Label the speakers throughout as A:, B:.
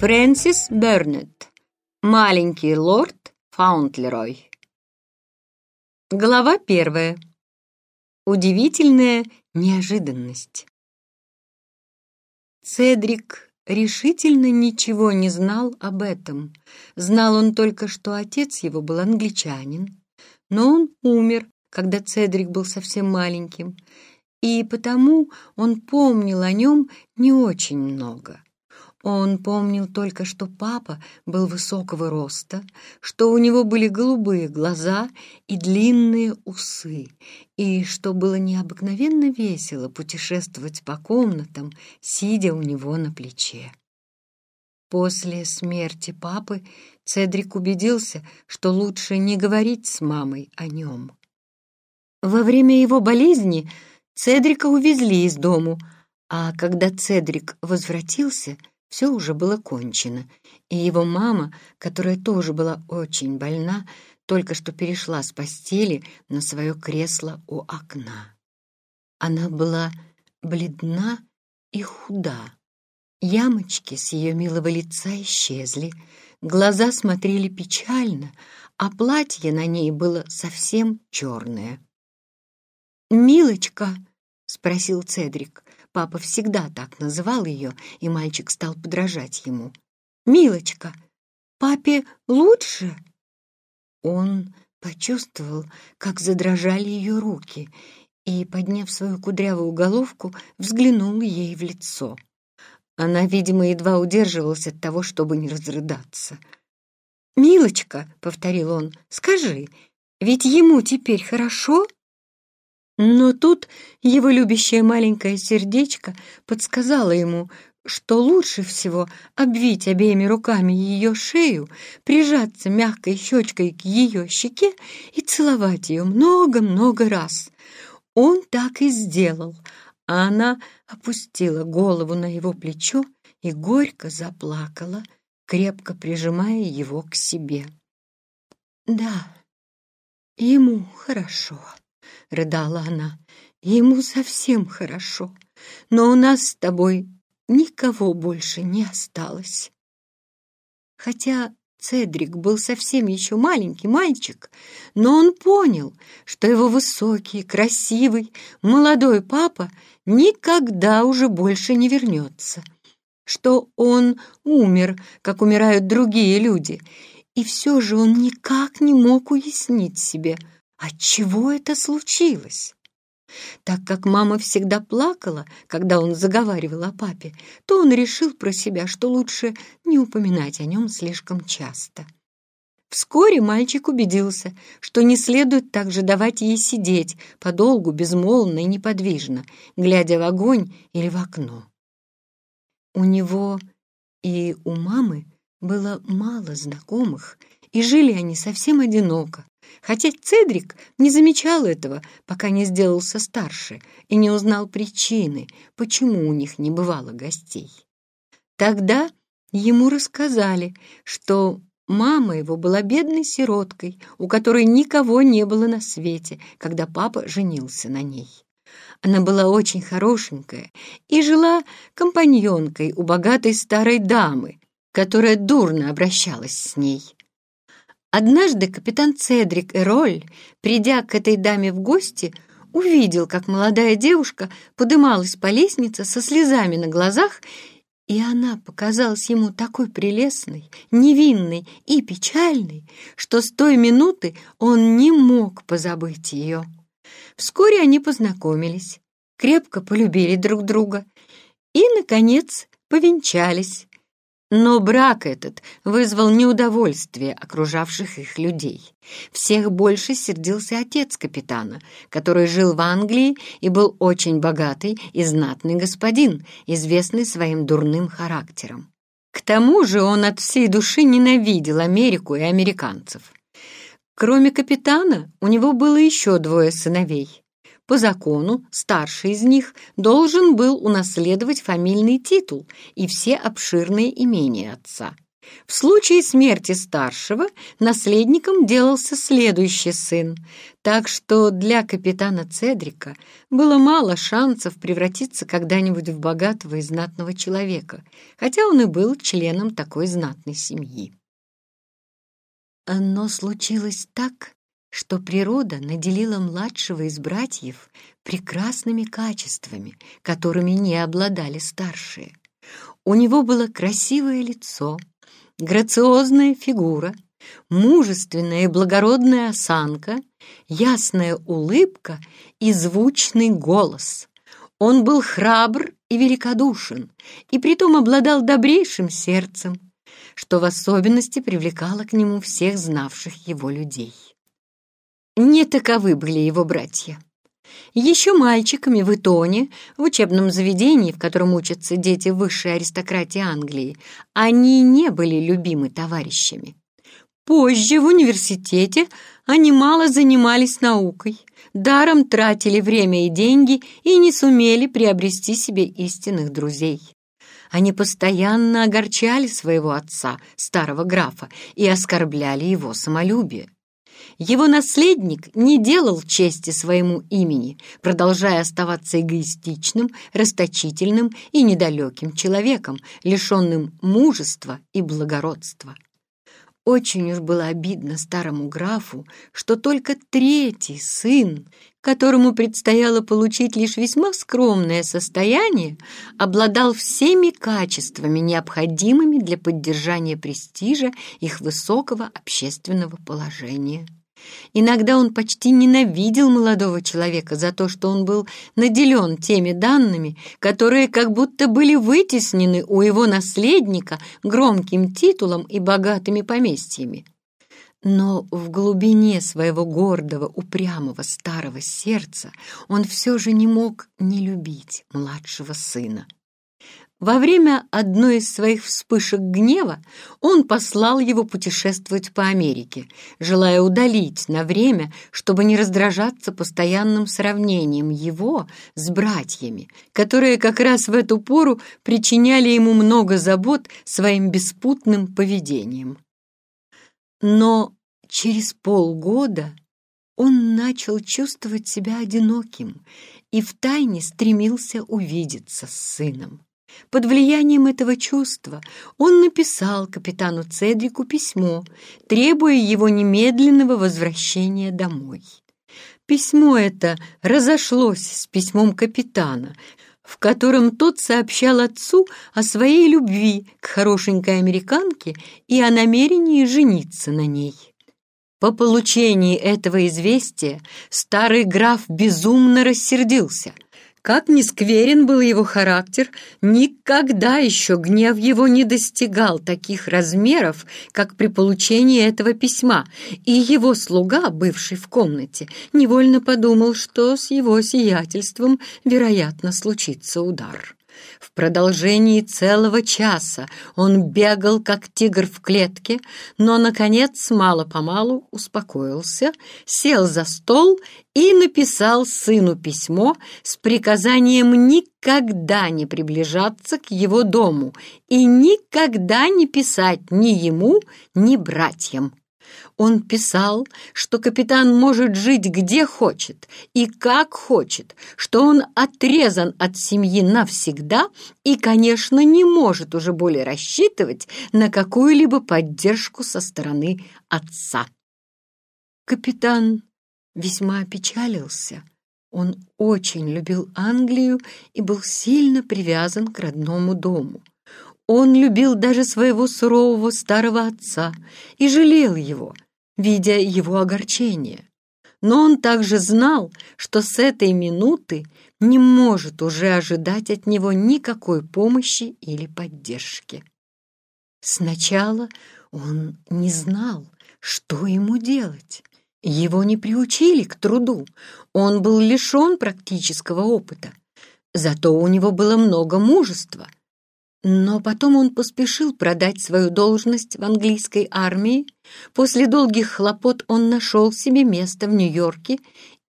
A: Фрэнсис Бернетт. Маленький лорд Фаунтлерой. Глава первая. Удивительная неожиданность. Цедрик решительно ничего не знал об этом. Знал он только, что отец его был англичанин, но он умер, когда Цедрик был совсем маленьким, и потому он помнил о нем не очень много. Он помнил только, что папа был высокого роста, что у него были голубые глаза и длинные усы, и что было необыкновенно весело путешествовать по комнатам, сидя у него на плече. После смерти папы Цедрик убедился, что лучше не говорить с мамой о нем. Во время его болезни Цедрика увезли из дому, а когда Цедрик возвратился — все уже было кончено, и его мама, которая тоже была очень больна, только что перешла с постели на свое кресло у окна. Она была бледна и худа. Ямочки с ее милого лица исчезли, глаза смотрели печально, а платье на ней было совсем черное. «Милочка!» — спросил Цедрик. Папа всегда так называл ее, и мальчик стал подражать ему. «Милочка, папе лучше?» Он почувствовал, как задрожали ее руки, и, подняв свою кудрявую головку, взглянул ей в лицо. Она, видимо, едва удерживалась от того, чтобы не разрыдаться. «Милочка», — повторил он, — «скажи, ведь ему теперь хорошо?» Но тут его любящее маленькое сердечко подсказало ему, что лучше всего обвить обеими руками ее шею, прижаться мягкой щечкой к ее щеке и целовать ее много-много раз. Он так и сделал, а она опустила голову на его плечо и горько заплакала, крепко прижимая его к себе. «Да, ему хорошо». — рыдала она. «Ему совсем хорошо, но у нас с тобой никого больше не осталось». Хотя Цедрик был совсем еще маленький мальчик, но он понял, что его высокий, красивый, молодой папа никогда уже больше не вернется, что он умер, как умирают другие люди, и все же он никак не мог уяснить себе — Отчего это случилось? Так как мама всегда плакала, когда он заговаривал о папе, то он решил про себя, что лучше не упоминать о нем слишком часто. Вскоре мальчик убедился, что не следует также давать ей сидеть подолгу, безмолвно и неподвижно, глядя в огонь или в окно. У него и у мамы было мало знакомых, и жили они совсем одиноко, хотя Цедрик не замечал этого, пока не сделался старше и не узнал причины, почему у них не бывало гостей. Тогда ему рассказали, что мама его была бедной сироткой, у которой никого не было на свете, когда папа женился на ней. Она была очень хорошенькая и жила компаньонкой у богатой старой дамы, которая дурно обращалась с ней. Однажды капитан Цедрик Эроль, придя к этой даме в гости, увидел, как молодая девушка подымалась по лестнице со слезами на глазах, и она показалась ему такой прелестной, невинной и печальной, что с той минуты он не мог позабыть ее. Вскоре они познакомились, крепко полюбили друг друга и, наконец, повенчались. Но брак этот вызвал неудовольствие окружавших их людей. Всех больше сердился отец капитана, который жил в Англии и был очень богатый и знатный господин, известный своим дурным характером. К тому же он от всей души ненавидел Америку и американцев. Кроме капитана, у него было еще двое сыновей. По закону старший из них должен был унаследовать фамильный титул и все обширные имения отца. В случае смерти старшего наследником делался следующий сын, так что для капитана Цедрика было мало шансов превратиться когда-нибудь в богатого и знатного человека, хотя он и был членом такой знатной семьи. Но случилось так, что природа наделила младшего из братьев прекрасными качествами, которыми не обладали старшие. У него было красивое лицо, грациозная фигура, мужественная и благородная осанка, ясная улыбка и звучный голос. Он был храбр и великодушен, и притом обладал добрейшим сердцем, что в особенности привлекало к нему всех знавших его людей. Не таковы были его братья. Еще мальчиками в Итоне, в учебном заведении, в котором учатся дети высшей аристократии Англии, они не были любимы товарищами. Позже в университете они мало занимались наукой, даром тратили время и деньги и не сумели приобрести себе истинных друзей. Они постоянно огорчали своего отца, старого графа, и оскорбляли его самолюбие. Его наследник не делал чести своему имени, продолжая оставаться эгоистичным, расточительным и недалеким человеком, лишенным мужества и благородства. Очень уж было обидно старому графу, что только третий сын, которому предстояло получить лишь весьма скромное состояние, обладал всеми качествами, необходимыми для поддержания престижа их высокого общественного положения. Иногда он почти ненавидел молодого человека за то, что он был наделен теми данными, которые как будто были вытеснены у его наследника громким титулом и богатыми поместьями. Но в глубине своего гордого, упрямого старого сердца он все же не мог не любить младшего сына. Во время одной из своих вспышек гнева он послал его путешествовать по Америке, желая удалить на время, чтобы не раздражаться постоянным сравнением его с братьями, которые как раз в эту пору причиняли ему много забот своим беспутным поведением. Но через полгода он начал чувствовать себя одиноким и втайне стремился увидеться с сыном. Под влиянием этого чувства он написал капитану Цедрику письмо, требуя его немедленного возвращения домой. Письмо это разошлось с письмом капитана, в котором тот сообщал отцу о своей любви к хорошенькой американке и о намерении жениться на ней. По получении этого известия старый граф безумно рассердился – как ни скверен был его характер, никогда еще гнев его не достигал таких размеров, как при получении этого письма, и его слуга, бывший в комнате, невольно подумал, что с его сиятельством, вероятно, случится удар. В продолжении целого часа он бегал, как тигр в клетке, но, наконец, мало-помалу успокоился, сел за стол и написал сыну письмо с приказанием никогда не приближаться к его дому и никогда не писать ни ему, ни братьям. Он писал, что капитан может жить где хочет и как хочет, что он отрезан от семьи навсегда и, конечно, не может уже более рассчитывать на какую-либо поддержку со стороны отца. Капитан весьма опечалился. Он очень любил Англию и был сильно привязан к родному дому. Он любил даже своего сурового старого отца и жалел его, видя его огорчение. Но он также знал, что с этой минуты не может уже ожидать от него никакой помощи или поддержки. Сначала он не знал, что ему делать. Его не приучили к труду, он был лишен практического опыта. Зато у него было много мужества — но потом он поспешил продать свою должность в английской армии. После долгих хлопот он нашел себе место в Нью-Йорке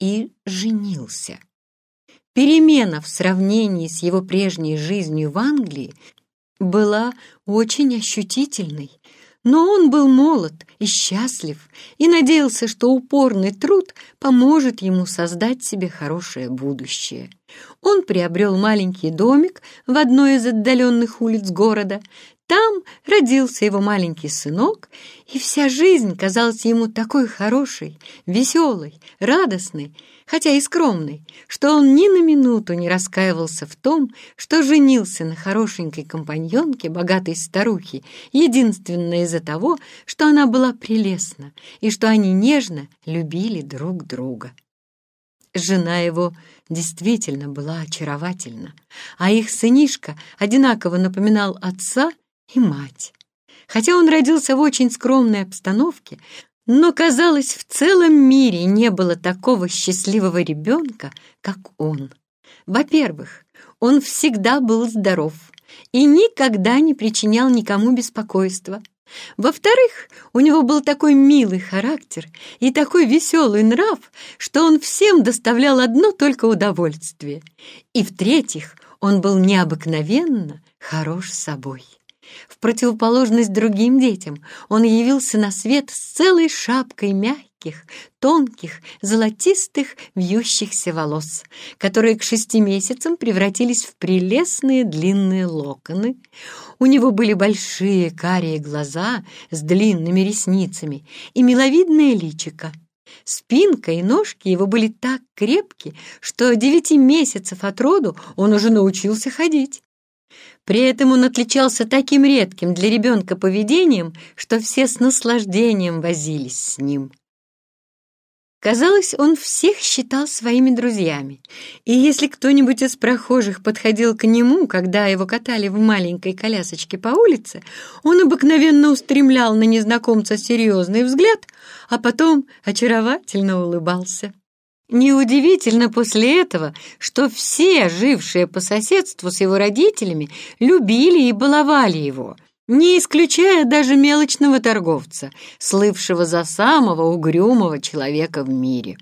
A: и женился. Перемена в сравнении с его прежней жизнью в Англии была очень ощутительной, но он был молод и счастлив и надеялся, что упорный труд поможет ему создать себе хорошее будущее. Он приобрел маленький домик в одной из отдаленных улиц города, там родился его маленький сынок, и вся жизнь казалась ему такой хорошей, веселой, радостной, хотя и скромной, что он ни на минуту не раскаивался в том, что женился на хорошенькой компаньонке богатой старухи, единственно из-за того, что она была прелестна и что они нежно любили друг друга. Жена его действительно была очаровательна, а их сынишка одинаково напоминал отца и мать. Хотя он родился в очень скромной обстановке, но, казалось, в целом мире не было такого счастливого ребенка, как он. Во-первых, он всегда был здоров и никогда не причинял никому беспокойства. Во-вторых, у него был такой милый характер и такой веселый нрав, что он всем доставлял одно только удовольствие. И в-третьих, он был необыкновенно хорош собой. В противоположность другим детям он явился на свет с целой шапкой мягких, тонких, золотистых, вьющихся волос, которые к шести месяцам превратились в прелестные длинные локоны. У него были большие карие глаза с длинными ресницами и миловидное личико. Спинка и ножки его были так крепки, что девяти месяцев от роду он уже научился ходить. При этом он отличался таким редким для ребенка поведением, что все с наслаждением возились с ним. Казалось, он всех считал своими друзьями, и если кто-нибудь из прохожих подходил к нему, когда его катали в маленькой колясочке по улице, он обыкновенно устремлял на незнакомца серьезный взгляд, а потом очаровательно улыбался. Неудивительно после этого, что все, жившие по соседству с его родителями, любили и баловали его, не исключая даже мелочного торговца, слывшего за самого угрюмого человека в мире.